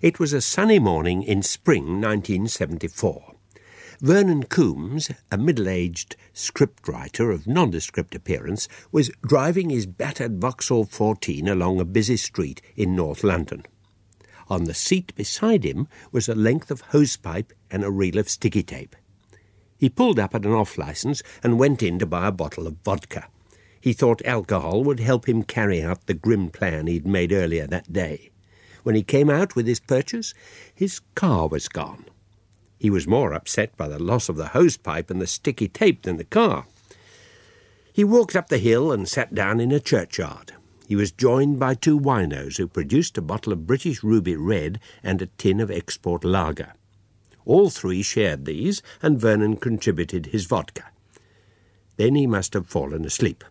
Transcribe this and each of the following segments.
It was a sunny morning in spring 1974. Vernon Coombs, a middle aged scriptwriter of nondescript appearance, was driving his battered Vauxhall 14 along a busy street in North London. On the seat beside him was a length of hosepipe and a reel of sticky tape. He pulled up at an off licence and went in to buy a bottle of vodka. He thought alcohol would help him carry out the grim plan he'd made earlier that day. When he came out with his purchase, his car was gone. He was more upset by the loss of the hosepipe and the sticky tape than the car. He walked up the hill and sat down in a churchyard. He was joined by two winos who produced a bottle of British Ruby Red and a tin of export lager. All three shared these, and Vernon contributed his vodka. Then he must have fallen asleep.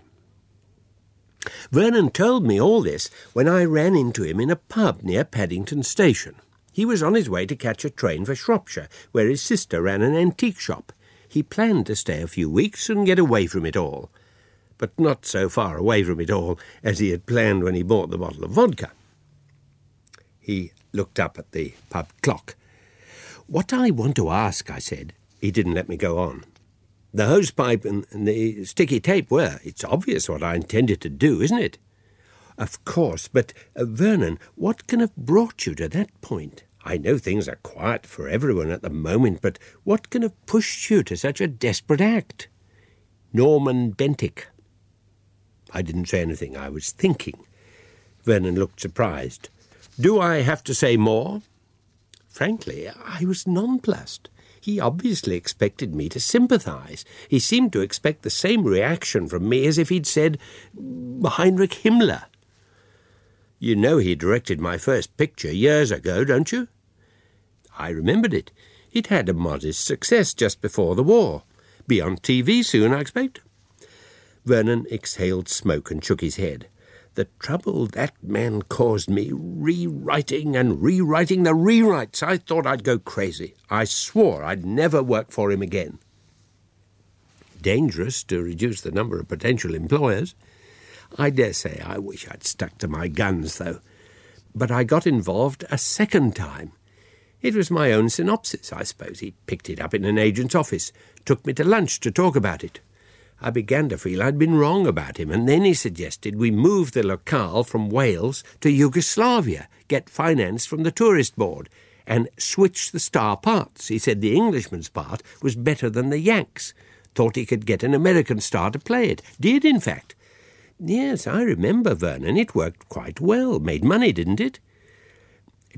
Vernon told me all this when I ran into him in a pub near Paddington Station. He was on his way to catch a train for Shropshire, where his sister ran an antique shop. He planned to stay a few weeks and get away from it all. But not so far away from it all as he had planned when he bought the bottle of vodka. He looked up at the pub clock. What I want to ask, I said. He didn't let me go on. The hosepipe and the sticky tape were. It's obvious what I intended to do, isn't it? Of course, but uh, Vernon, what can have brought you to that point? I know things are quiet for everyone at the moment, but what can have pushed you to such a desperate act? Norman Bentinck. I didn't say anything. I was thinking. Vernon looked surprised. Do I have to say more? Frankly, I was nonplussed. He obviously expected me to sympathize. He seemed to expect the same reaction from me as if he'd said Heinrich Himmler. You know he directed my first picture years ago, don't you? I remembered it. It had a modest success just before the war. Be on TV soon, I expect. Vernon exhaled smoke and shook his head. The trouble that man caused me, rewriting and rewriting the rewrites, I thought I'd go crazy. I swore I'd never work for him again. Dangerous to reduce the number of potential employers. I dare say I wish I'd stuck to my guns, though. But I got involved a second time. It was my own synopsis, I suppose. He picked it up in an agent's office, took me to lunch to talk about it. I began to feel I'd been wrong about him, and then he suggested we move the locale from Wales to Yugoslavia, get finance from the tourist board, and switch the star parts. He said the Englishman's part was better than the Yanks. Thought he could get an American star to play it. Did, in fact. Yes, I remember, Vernon. It worked quite well. Made money, didn't it?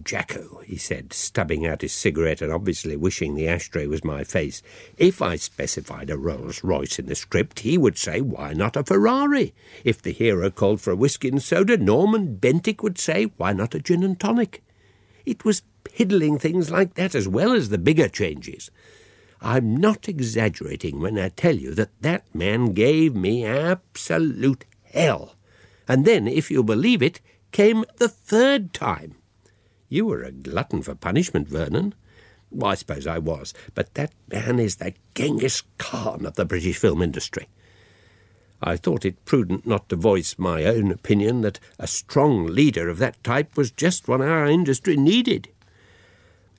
Jacko, he said, stubbing out his cigarette and obviously wishing the ashtray was my face, if I specified a Rolls Royce in the script, he would say, why not a Ferrari? If the hero called for a whisky and soda, Norman Bentinck would say, why not a gin and tonic? It was piddling things like that as well as the bigger changes. I'm not exaggerating when I tell you that that man gave me absolute hell. And then, if you believe it, came the third time. You were a glutton for punishment, Vernon. Well, I suppose I was, but that man is the Genghis Khan of the British film industry. I thought it prudent not to voice my own opinion that a strong leader of that type was just what our industry needed.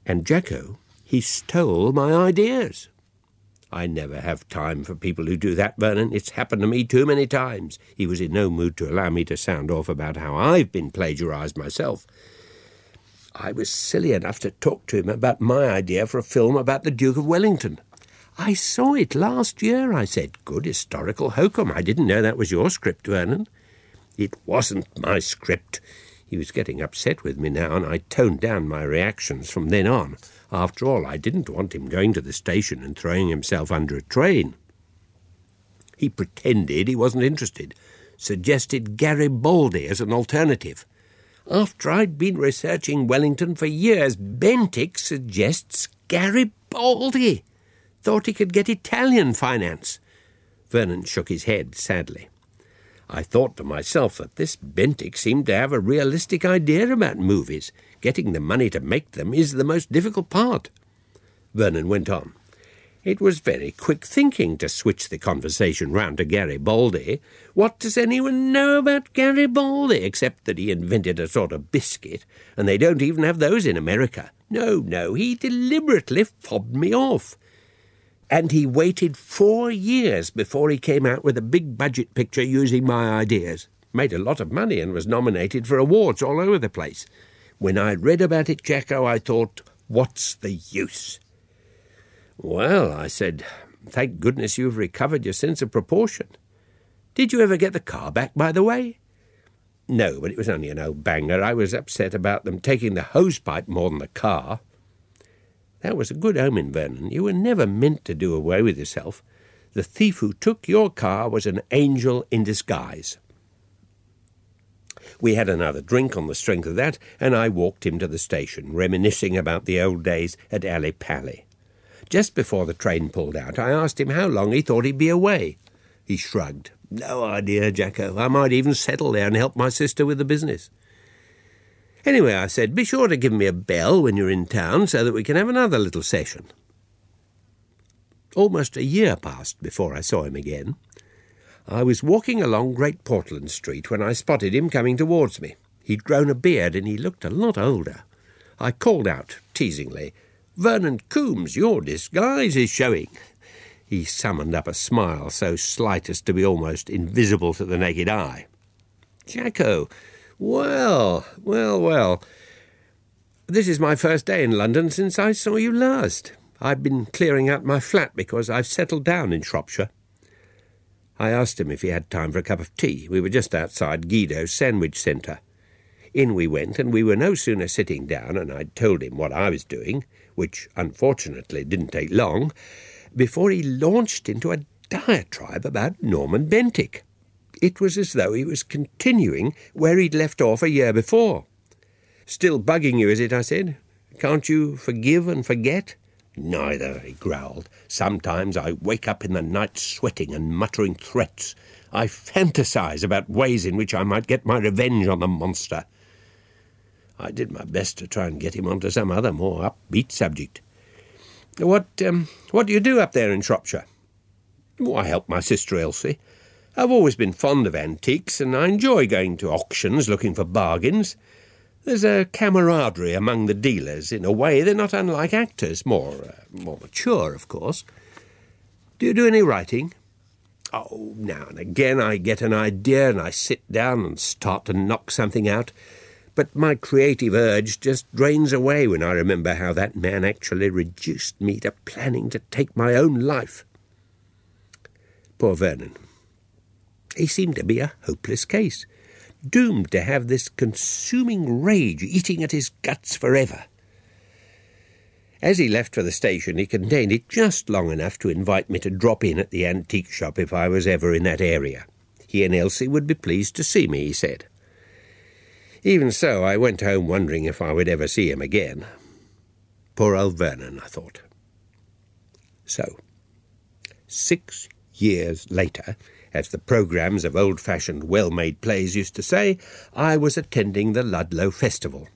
And Jacko, he stole my ideas. I never have time for people who do that, Vernon. It's happened to me too many times. He was in no mood to allow me to sound off about how I've been plagiarized myself. I was silly enough to talk to him about my idea for a film about the Duke of Wellington. I saw it last year, I said. Good historical hokum. I didn't know that was your script, Vernon. It wasn't my script. He was getting upset with me now, and I toned down my reactions from then on. After all, I didn't want him going to the station and throwing himself under a train. He pretended he wasn't interested, suggested Garibaldi as an alternative. After I'd been researching Wellington for years, Bentinck suggests Garibaldi. Thought he could get Italian finance. Vernon shook his head sadly. I thought to myself that this Bentinck seemed to have a realistic idea about movies. Getting the money to make them is the most difficult part. Vernon went on. It was very quick thinking to switch the conversation round to Garibaldi. What does anyone know about Garibaldi except that he invented a sort of biscuit, and they don't even have those in America? No, no, he deliberately fobbed me off. And he waited four years before he came out with a big budget picture using my ideas. Made a lot of money and was nominated for awards all over the place. When I read about it, Jacko, I thought, what's the use? Well, I said, thank goodness you've recovered your sense of proportion. Did you ever get the car back, by the way? No, but it was only an old banger. I was upset about them taking the hosepipe more than the car. That was a good omen, Vernon. You were never meant to do away with yourself. The thief who took your car was an angel in disguise. We had another drink on the strength of that, and I walked him to the station, reminiscing about the old days at Ali Pali. Just before the train pulled out, I asked him how long he thought he'd be away. He shrugged. No idea, Jacko. I might even settle there and help my sister with the business. Anyway, I said, be sure to give me a bell when you're in town so that we can have another little session. Almost a year passed before I saw him again. I was walking along Great Portland Street when I spotted him coming towards me. He'd grown a beard and he looked a lot older. I called out, teasingly, Vernon Coombes, your disguise is showing. He summoned up a smile so slight as to be almost invisible to the naked eye. Jacko, well, well, well. This is my first day in London since I saw you last. I've been clearing out my flat because I've settled down in Shropshire. I asked him if he had time for a cup of tea. We were just outside Guido's sandwich centre. In we went, and we were no sooner sitting down, and I'd told him what I was doing, which unfortunately didn't take long, before he launched into a diatribe about Norman Bentinck. It was as though he was continuing where he'd left off a year before. Still bugging you, is it? I said. Can't you forgive and forget? Neither, he growled. Sometimes I wake up in the night sweating and muttering threats. I fantasize about ways in which I might get my revenge on the monster. I did my best to try and get him onto some other more upbeat subject. What, um, what do you do up there in Shropshire? Oh, I help my sister Elsie. I've always been fond of antiques, and I enjoy going to auctions looking for bargains. There's a camaraderie among the dealers. In a way, they're not unlike actors, more, uh, more mature, of course. Do you do any writing? Oh, now and again I get an idea and I sit down and start to knock something out but my creative urge just drains away when I remember how that man actually reduced me to planning to take my own life. Poor Vernon. He seemed to be a hopeless case, doomed to have this consuming rage eating at his guts forever. As he left for the station, he contained it just long enough to invite me to drop in at the antique shop if I was ever in that area. He and Elsie would be pleased to see me, he said. Even so, I went home wondering if I would ever see him again. Poor old Vernon, I thought. So, six years later, as the programmes of old fashioned, well made plays used to say, I was attending the Ludlow Festival.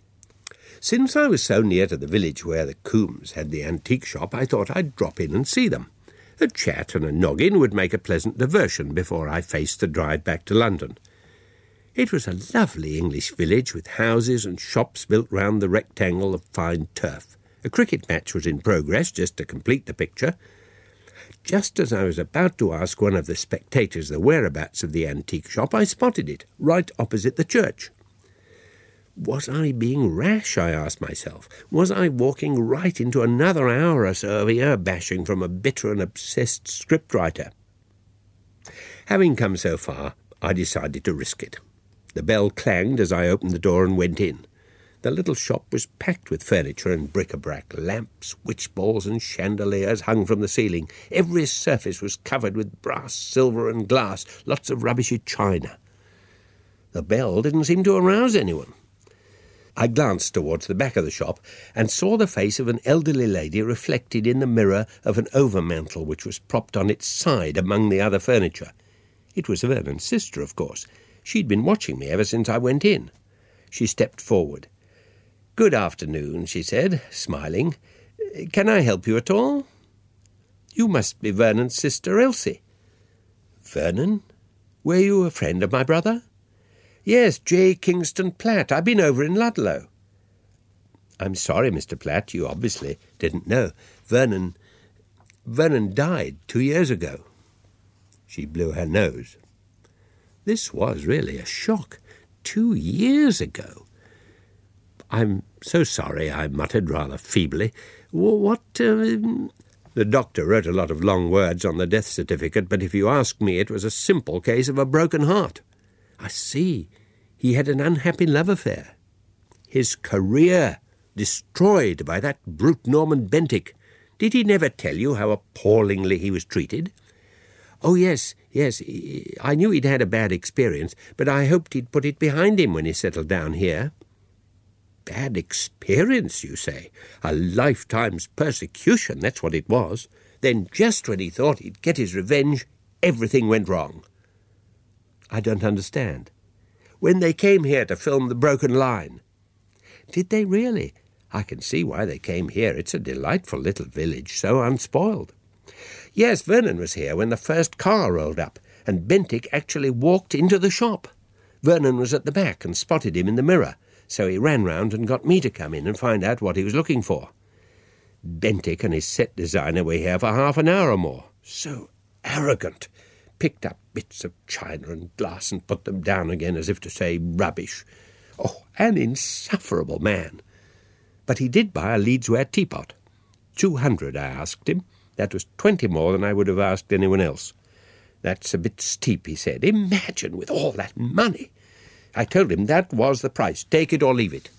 Since I was so near to the village where the Coombes had the antique shop, I thought I'd drop in and see them. A chat and a noggin would make a pleasant diversion before I faced the drive back to London. It was a lovely English village with houses and shops built round the rectangle of fine turf. A cricket match was in progress just to complete the picture. Just as I was about to ask one of the spectators the whereabouts of the antique shop, I spotted it, right opposite the church. Was I being rash, I asked myself? Was I walking right into another hour or so of ear bashing from a bitter and obsessed scriptwriter? Having come so far, I decided to risk it. The bell clanged as I opened the door and went in. The little shop was packed with furniture and bric-a-brac. Lamps, witch balls, and chandeliers hung from the ceiling. Every surface was covered with brass, silver, and glass, lots of rubbishy china. The bell didn't seem to arouse anyone. I glanced towards the back of the shop and saw the face of an elderly lady reflected in the mirror of an overmantel which was propped on its side among the other furniture. It was Vernon's sister, of course. She'd been watching me ever since I went in. She stepped forward. Good afternoon, she said, smiling. Can I help you at all? You must be Vernon's sister Elsie. Vernon? Were you a friend of my brother? Yes, J. Kingston Platt. I've been over in Ludlow. I'm sorry, Mr. Platt, you obviously didn't know. Vernon. Vernon died two years ago. She blew her nose. This was really a shock. Two years ago. I'm so sorry, I muttered rather feebly. What. Uh, the doctor wrote a lot of long words on the death certificate, but if you ask me, it was a simple case of a broken heart. I see. He had an unhappy love affair. His career destroyed by that brute Norman Bentinck. Did he never tell you how appallingly he was treated? Oh, yes, yes. I knew he'd had a bad experience, but I hoped he'd put it behind him when he settled down here. Bad experience, you say? A lifetime's persecution, that's what it was. Then, just when he thought he'd get his revenge, everything went wrong. I don't understand. When they came here to film The Broken Line. Did they really? I can see why they came here. It's a delightful little village, so unspoiled. Yes, Vernon was here when the first car rolled up, and Bentinck actually walked into the shop. Vernon was at the back and spotted him in the mirror, so he ran round and got me to come in and find out what he was looking for. Bentinck and his set designer were here for half an hour or more. So arrogant. Picked up bits of china and glass and put them down again as if to say rubbish. Oh, an insufferable man. But he did buy a Leedsware teapot. Two hundred, I asked him. That was twenty more than I would have asked anyone else. That's a bit steep, he said. Imagine with all that money. I told him that was the price. Take it or leave it.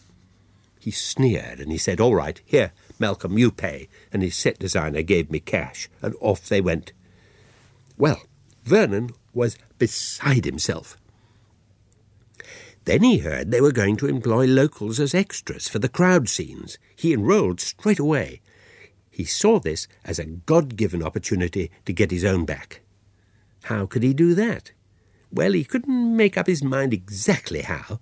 He sneered and he said, All right, here, Malcolm, you pay. And his set designer gave me cash, and off they went. Well, Vernon was beside himself. Then he heard they were going to employ locals as extras for the crowd scenes. He enrolled straight away. He saw this as a God given opportunity to get his own back. How could he do that? Well, he couldn't make up his mind exactly how,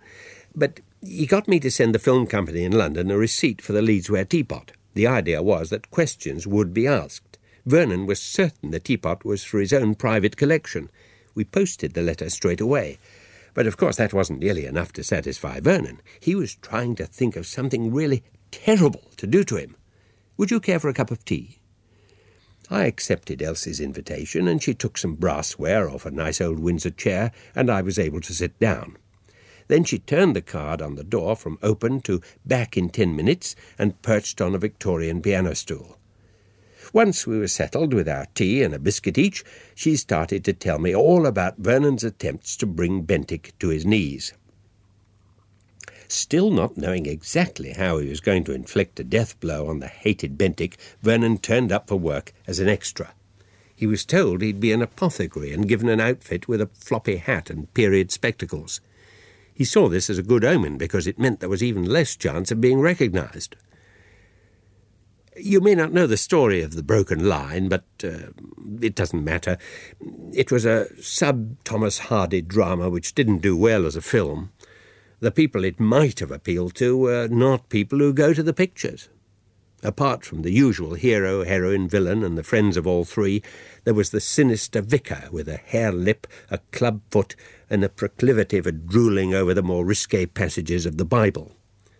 but he got me to send the film company in London a receipt for the Leedsware teapot. The idea was that questions would be asked. Vernon was certain the teapot was for his own private collection. We posted the letter straight away. But of course that wasn't nearly enough to satisfy Vernon. He was trying to think of something really terrible to do to him. Would you care for a cup of tea? I accepted Elsie's invitation, and she took some brassware off a nice old Windsor chair, and I was able to sit down. Then she turned the card on the door from open to back in ten minutes and perched on a Victorian piano stool. Once we were settled with our tea and a biscuit each, she started to tell me all about Vernon's attempts to bring Bentinck to his knees. Still not knowing exactly how he was going to inflict a death blow on the hated Bentinck, Vernon turned up for work as an extra. He was told he'd be an apothecary and given an outfit with a floppy hat and period spectacles. He saw this as a good omen because it meant there was even less chance of being recognized. You may not know the story of the broken line, but uh, it doesn't matter. It was a sub Thomas Hardy drama which didn't do well as a film the people it might have appealed to were not people who go to the pictures. Apart from the usual hero, heroine, villain, and the friends of all three, there was the sinister vicar with a hare lip, a club foot, and a proclivity for drooling over the more risque passages of the Bible.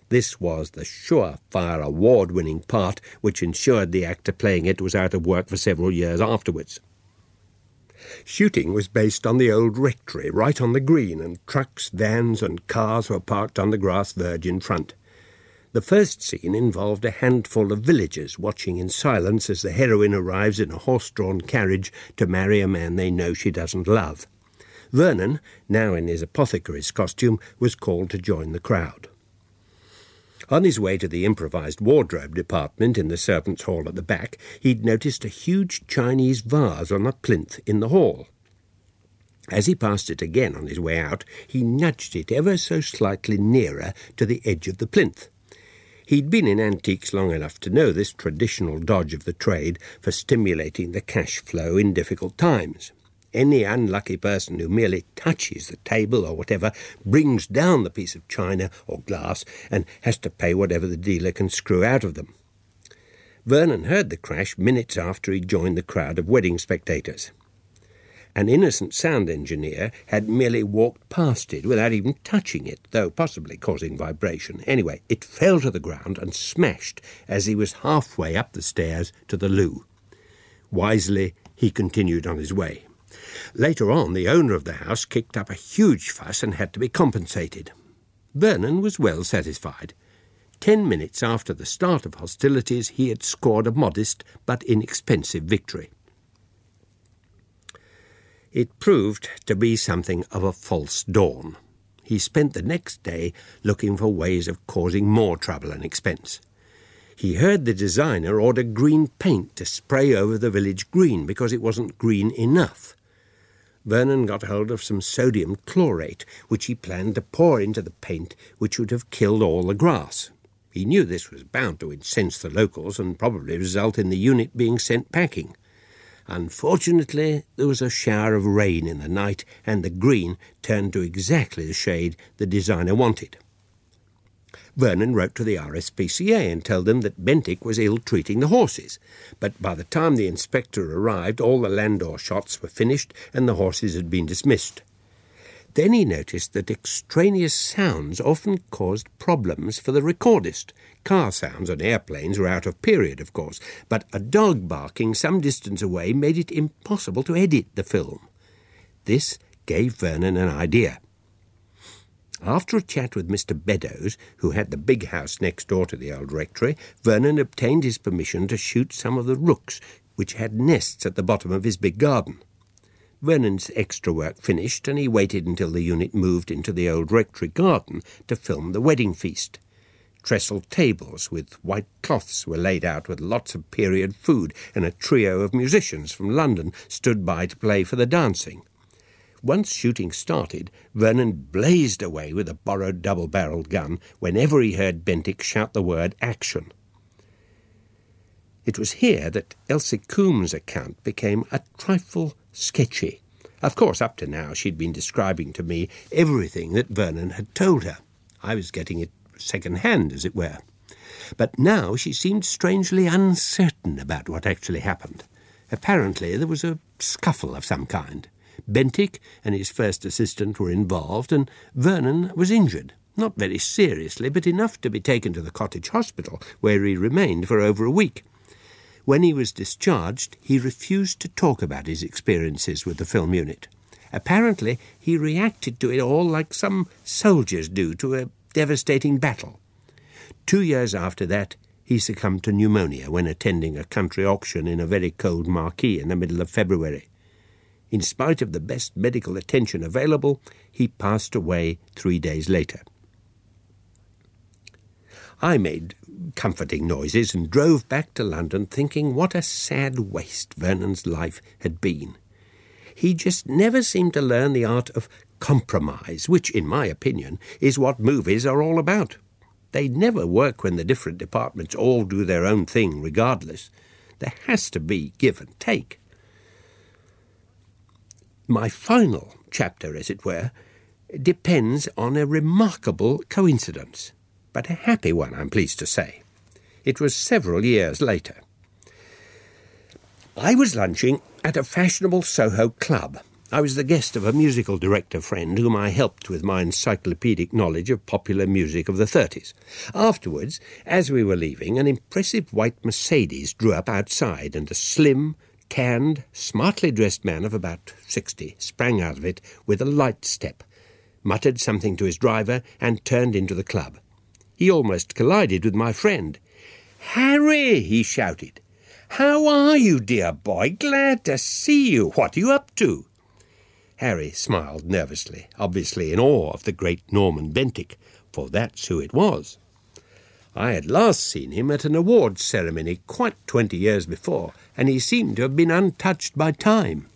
This was the sure-fire award-winning part which ensured the actor playing it was out of work for several years afterwards. Shooting was based on the old rectory, right on the green, and trucks, vans, and cars were parked on the grass verge in front. The first scene involved a handful of villagers watching in silence as the heroine arrives in a horse drawn carriage to marry a man they know she doesn't love. Vernon, now in his apothecary's costume, was called to join the crowd. On his way to the improvised wardrobe department in the servants' hall at the back, he'd noticed a huge Chinese vase on a plinth in the hall. As he passed it again on his way out, he nudged it ever so slightly nearer to the edge of the plinth. He'd been in antiques long enough to know this traditional dodge of the trade for stimulating the cash flow in difficult times. Any unlucky person who merely touches the table or whatever brings down the piece of china or glass and has to pay whatever the dealer can screw out of them. Vernon heard the crash minutes after he joined the crowd of wedding spectators. An innocent sound engineer had merely walked past it without even touching it, though possibly causing vibration. Anyway, it fell to the ground and smashed as he was halfway up the stairs to the loo. Wisely, he continued on his way. Later on, the owner of the house kicked up a huge fuss and had to be compensated. Vernon was well satisfied. Ten minutes after the start of hostilities, he had scored a modest but inexpensive victory. It proved to be something of a false dawn. He spent the next day looking for ways of causing more trouble and expense. He heard the designer order green paint to spray over the village green because it wasn't green enough. Vernon got hold of some sodium chlorate, which he planned to pour into the paint, which would have killed all the grass. He knew this was bound to incense the locals and probably result in the unit being sent packing. Unfortunately, there was a shower of rain in the night, and the green turned to exactly the shade the designer wanted. Vernon wrote to the RSPCA and told them that Bentinck was ill treating the horses, but by the time the inspector arrived, all the landau shots were finished and the horses had been dismissed. Then he noticed that extraneous sounds often caused problems for the recordist. Car sounds on airplanes were out of period, of course, but a dog barking some distance away made it impossible to edit the film. This gave Vernon an idea. After a chat with Mr. Beddoes, who had the big house next door to the old rectory, Vernon obtained his permission to shoot some of the rooks which had nests at the bottom of his big garden. Vernon's extra work finished, and he waited until the unit moved into the old rectory garden to film the wedding feast. Trestle tables with white cloths were laid out with lots of period food, and a trio of musicians from London stood by to play for the dancing. Once shooting started, Vernon blazed away with a borrowed double barreled gun whenever he heard Bentinck shout the word action. It was here that Elsie Coombs' account became a trifle sketchy. Of course, up to now she'd been describing to me everything that Vernon had told her. I was getting it second hand, as it were. But now she seemed strangely uncertain about what actually happened. Apparently there was a scuffle of some kind. Bentinck and his first assistant were involved, and Vernon was injured. Not very seriously, but enough to be taken to the cottage hospital, where he remained for over a week. When he was discharged, he refused to talk about his experiences with the film unit. Apparently, he reacted to it all like some soldiers do to a devastating battle. Two years after that, he succumbed to pneumonia when attending a country auction in a very cold marquee in the middle of February. In spite of the best medical attention available, he passed away three days later. I made comforting noises and drove back to London thinking what a sad waste Vernon's life had been. He just never seemed to learn the art of compromise, which, in my opinion, is what movies are all about. They never work when the different departments all do their own thing regardless. There has to be give and take. My final chapter, as it were, depends on a remarkable coincidence but a happy one, I'm pleased to say. It was several years later. I was lunching at a fashionable Soho club. I was the guest of a musical director friend whom I helped with my encyclopedic knowledge of popular music of the 30s. Afterwards, as we were leaving, an impressive white Mercedes drew up outside, and a slim, tanned, smartly dressed man of about sixty sprang out of it with a light step, muttered something to his driver, and turned into the club. He almost collided with my friend. Harry, he shouted. How are you, dear boy? Glad to see you. What are you up to? Harry smiled nervously, obviously in awe of the great Norman Bentinck, for that's who it was. I had last seen him at an awards ceremony quite twenty years before, and he seemed to have been untouched by time.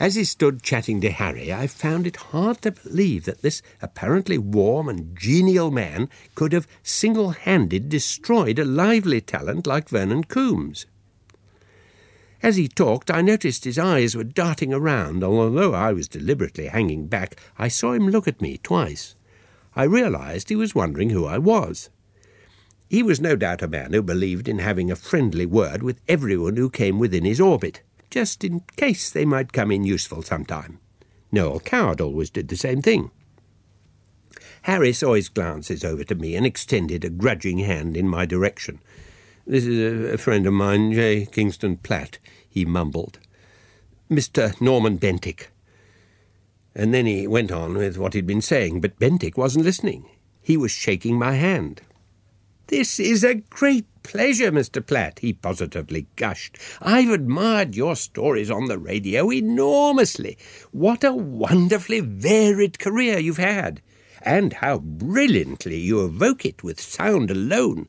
As he stood chatting to Harry, I found it hard to believe that this apparently warm and genial man could have single handed destroyed a lively talent like Vernon Coombs. As he talked, I noticed his eyes were darting around, and although I was deliberately hanging back, I saw him look at me twice. I realized he was wondering who I was. He was no doubt a man who believed in having a friendly word with everyone who came within his orbit, just in case they might come in useful sometime. Noel Coward always did the same thing. Harry saw his glances over to me and extended a grudging hand in my direction. This is a friend of mine, J. Kingston Platt, he mumbled. Mr. Norman Bentinck. And then he went on with what he'd been saying, but Bentinck wasn't listening. He was shaking my hand. This is a great pleasure, Mr. Platt, he positively gushed. I've admired your stories on the radio enormously. What a wonderfully varied career you've had, and how brilliantly you evoke it with sound alone.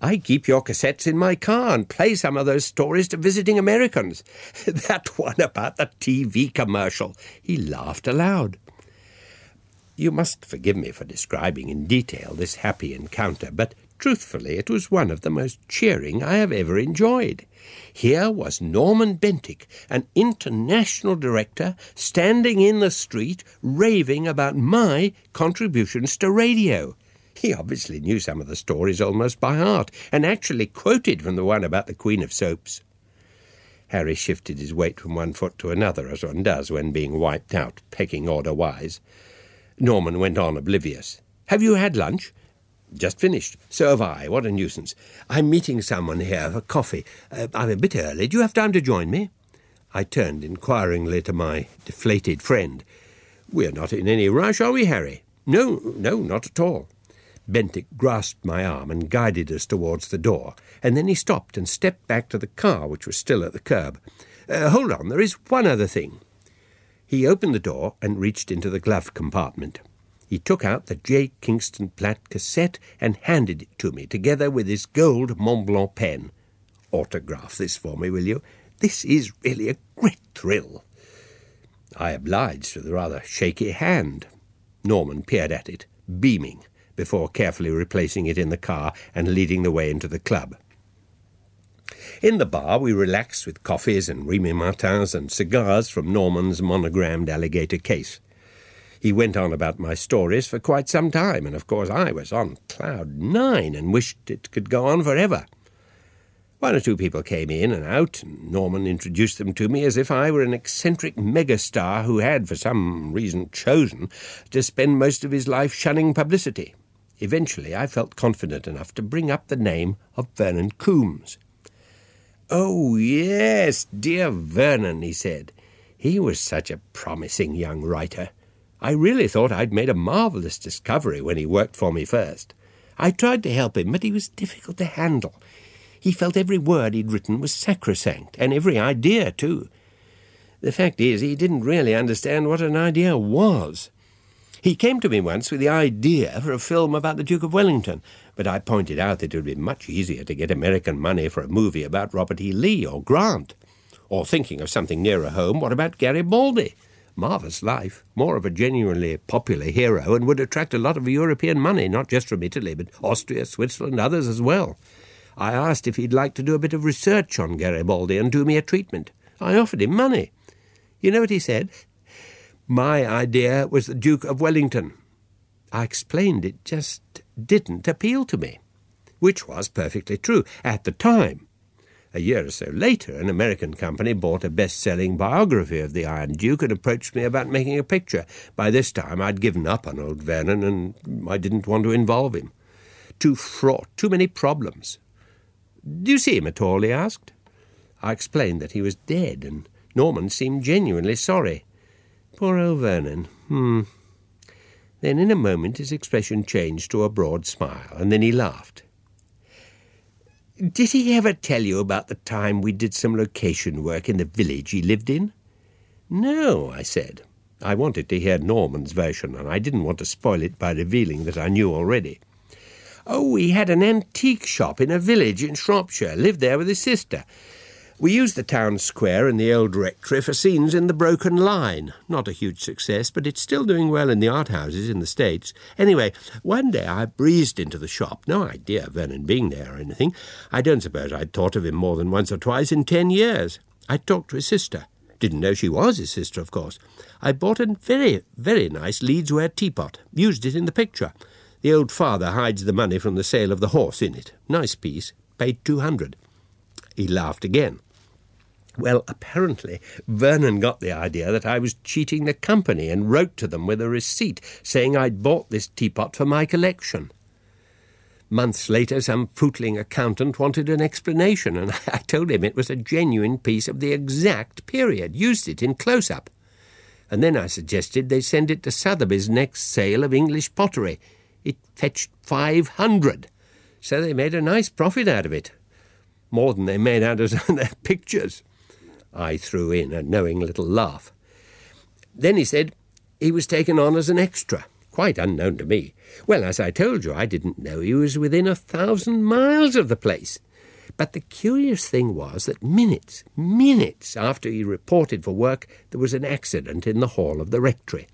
I keep your cassettes in my car and play some of those stories to visiting Americans. that one about the TV commercial. He laughed aloud. You must forgive me for describing in detail this happy encounter, but Truthfully, it was one of the most cheering I have ever enjoyed. Here was Norman Bentinck, an international director, standing in the street raving about my contributions to radio. He obviously knew some of the stories almost by heart, and actually quoted from the one about the Queen of Soaps. Harry shifted his weight from one foot to another, as one does when being wiped out, pecking order wise. Norman went on oblivious. Have you had lunch? Just finished. So have I. What a nuisance. I'm meeting someone here for coffee. Uh, I'm a bit early. Do you have time to join me? I turned inquiringly to my deflated friend. We're not in any rush, are we, Harry? No, no, not at all. Bentinck grasped my arm and guided us towards the door, and then he stopped and stepped back to the car, which was still at the curb. Uh, hold on, there is one other thing. He opened the door and reached into the glove compartment. He took out the J. Kingston Platt cassette and handed it to me, together with his gold Montblanc pen. Autograph this for me, will you? This is really a great thrill. I obliged with a rather shaky hand. Norman peered at it, beaming, before carefully replacing it in the car and leading the way into the club. In the bar, we relaxed with coffees and Remy Martins and cigars from Norman's monogrammed alligator case. He went on about my stories for quite some time, and of course I was on cloud nine and wished it could go on forever. One or two people came in and out, and Norman introduced them to me as if I were an eccentric megastar who had, for some reason, chosen to spend most of his life shunning publicity. Eventually, I felt confident enough to bring up the name of Vernon Coombes. Oh, yes, dear Vernon, he said. He was such a promising young writer. I really thought I'd made a marvellous discovery when he worked for me first. I tried to help him, but he was difficult to handle. He felt every word he'd written was sacrosanct, and every idea, too. The fact is, he didn't really understand what an idea was. He came to me once with the idea for a film about the Duke of Wellington, but I pointed out that it would be much easier to get American money for a movie about Robert E. Lee or Grant. Or thinking of something nearer home, what about Garibaldi? Marvellous life, more of a genuinely popular hero, and would attract a lot of European money, not just from Italy, but Austria, Switzerland, others as well. I asked if he'd like to do a bit of research on Garibaldi and do me a treatment. I offered him money. You know what he said? My idea was the Duke of Wellington. I explained it just didn't appeal to me, which was perfectly true at the time. A year or so later, an American company bought a best selling biography of the Iron Duke and approached me about making a picture. By this time, I'd given up on old Vernon and I didn't want to involve him. Too fraught, too many problems. Do you see him at all? he asked. I explained that he was dead, and Norman seemed genuinely sorry. Poor old Vernon. Hmm. Then in a moment his expression changed to a broad smile, and then he laughed. Did he ever tell you about the time we did some location work in the village he lived in? No, I said. I wanted to hear Norman's version, and I didn't want to spoil it by revealing that I knew already. Oh, he had an antique shop in a village in Shropshire, lived there with his sister. We used the town square and the old rectory for scenes in the Broken Line. Not a huge success, but it's still doing well in the art houses in the States. Anyway, one day I breezed into the shop. No idea of Vernon being there or anything. I don't suppose I'd thought of him more than once or twice in ten years. I talked to his sister. Didn't know she was his sister, of course. I bought a very, very nice Leedsware teapot. Used it in the picture. The old father hides the money from the sale of the horse in it. Nice piece. Paid two hundred. He laughed again. Well, apparently, Vernon got the idea that I was cheating the company and wrote to them with a receipt saying I'd bought this teapot for my collection. Months later, some footling accountant wanted an explanation, and I told him it was a genuine piece of the exact period, used it in close up. And then I suggested they send it to Sotheby's next sale of English pottery. It fetched five hundred, so they made a nice profit out of it. More than they made out of their pictures. I threw in a knowing little laugh. Then he said he was taken on as an extra, quite unknown to me. Well, as I told you, I didn't know he was within a thousand miles of the place. But the curious thing was that minutes, minutes after he reported for work, there was an accident in the hall of the rectory.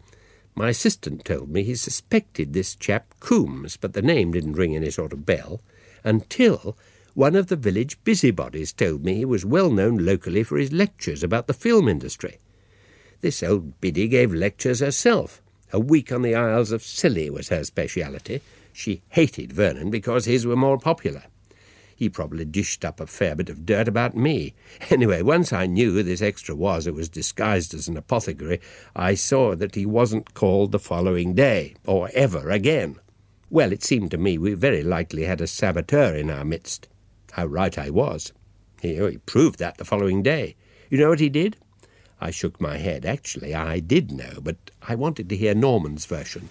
My assistant told me he suspected this chap Coombes, but the name didn't ring any sort of bell, until one of the village busybodies told me he was well known locally for his lectures about the film industry. This old biddy gave lectures herself. A week on the Isles of Scilly was her speciality. She hated Vernon because his were more popular. He probably dished up a fair bit of dirt about me. Anyway, once I knew who this extra was who was disguised as an apothecary, I saw that he wasn't called the following day, or ever again. Well, it seemed to me we very likely had a saboteur in our midst. How right I was. He, he proved that the following day. You know what he did? I shook my head. Actually, I did know, but I wanted to hear Norman's version.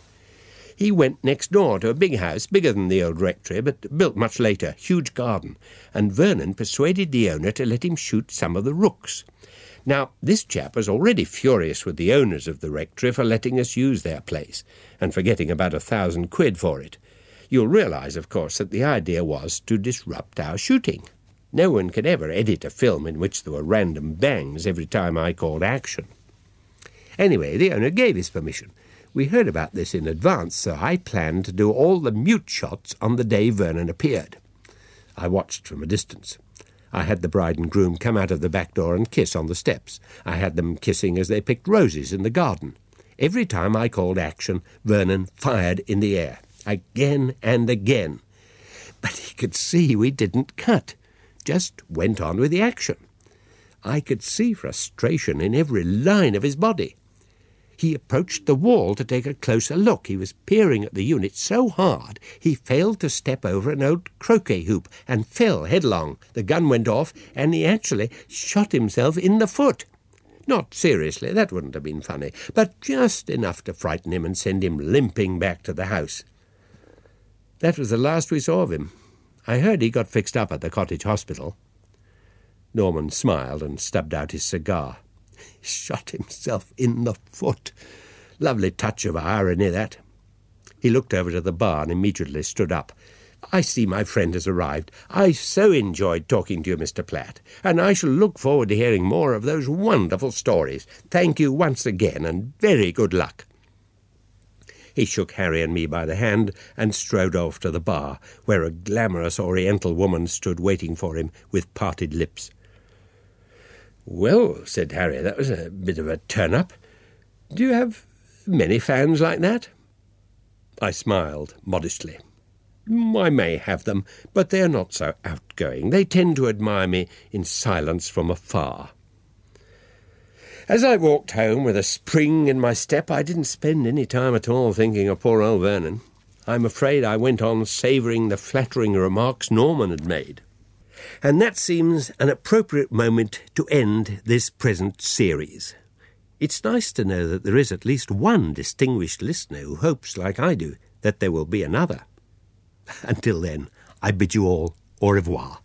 He went next door to a big house, bigger than the old rectory, but built much later, huge garden, and Vernon persuaded the owner to let him shoot some of the rooks. Now, this chap was already furious with the owners of the rectory for letting us use their place, and for getting about a thousand quid for it. You'll realize, of course, that the idea was to disrupt our shooting. No one could ever edit a film in which there were random bangs every time I called action. Anyway, the owner gave his permission. We heard about this in advance, so I planned to do all the mute shots on the day Vernon appeared. I watched from a distance. I had the bride and groom come out of the back door and kiss on the steps. I had them kissing as they picked roses in the garden. Every time I called action, Vernon fired in the air again and again. But he could see we didn't cut, just went on with the action. I could see frustration in every line of his body. He approached the wall to take a closer look. He was peering at the unit so hard he failed to step over an old croquet hoop and fell headlong. The gun went off, and he actually shot himself in the foot. Not seriously, that wouldn't have been funny, but just enough to frighten him and send him limping back to the house. That was the last we saw of him. I heard he got fixed up at the cottage hospital. Norman smiled and stubbed out his cigar. Shot himself in the foot. Lovely touch of irony, that. He looked over to the bar and immediately stood up. I see my friend has arrived. I so enjoyed talking to you, Mr. Platt, and I shall look forward to hearing more of those wonderful stories. Thank you once again, and very good luck. He shook Harry and me by the hand and strode off to the bar, where a glamorous Oriental woman stood waiting for him with parted lips. Well, said Harry, that was a bit of a turn up. Do you have many fans like that? I smiled modestly. I may have them, but they are not so outgoing. They tend to admire me in silence from afar. As I walked home with a spring in my step, I didn't spend any time at all thinking of poor old Vernon. I'm afraid I went on savouring the flattering remarks Norman had made. And that seems an appropriate moment to end this present series. It's nice to know that there is at least one distinguished listener who hopes, like I do, that there will be another. Until then, I bid you all au revoir.